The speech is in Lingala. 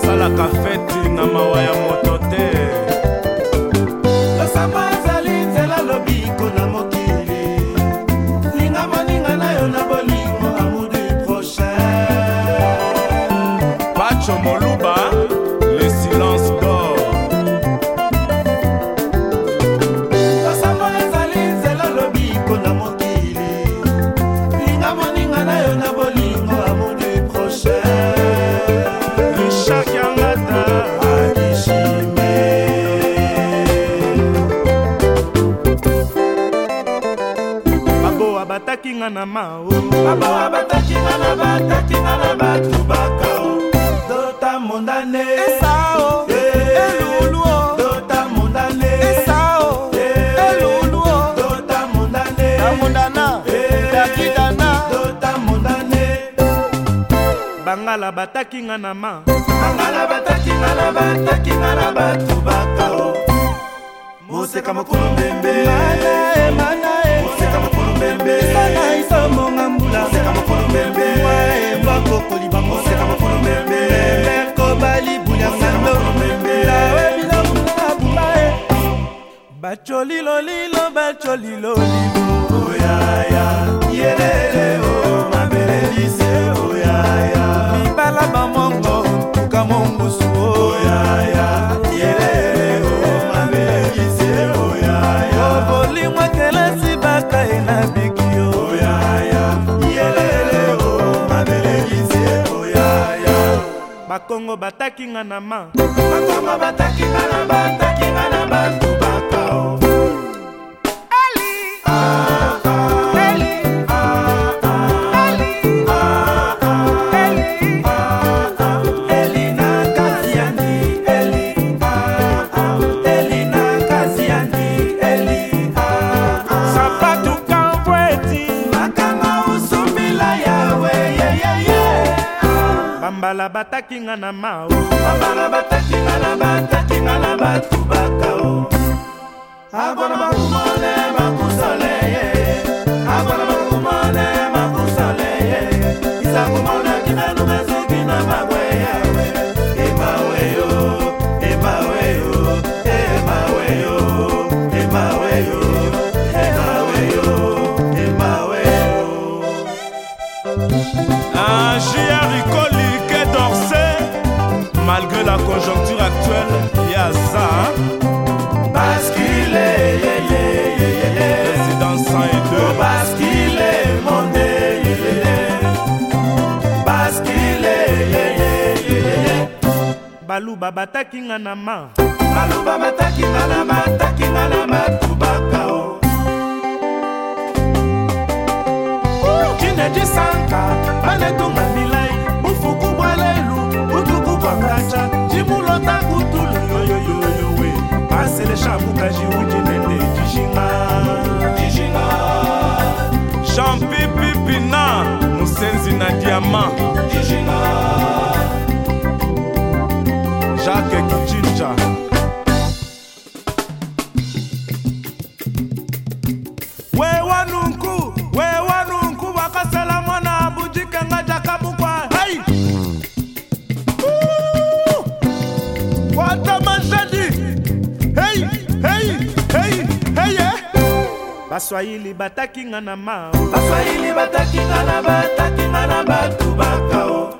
basalaka feti na mawa ya moto te losamba ezali nzela lobiko na mokili linga moninga na yo na bolingo amudi prochain pacho molu na mao babawa batakinga na batakinga na bato bakao tota mondane esao eluluo tota mondane esao eluluo tota mondane amondana dakidana tota mondane bangala batakinga na ma bangala batakinga na batakinga na bato bakao moseka mokolo mbembe moseka mokolo mbembeisa monga mbulamakokoli bangokobali bulyangando lawe bilobulabumae bacolilolilo bacolilolilo bakongo bataki nga na ma bakongo bataki nga na bataki nga na bato bakao ali ah. mbala bataki nga na mao mbala bataki nga na bataki nga na batubaka o abona bakumole babataki nga na ma maloba mataki baswahili bataki nga na ma baswahili bataki nga na bataki nga na bato bakao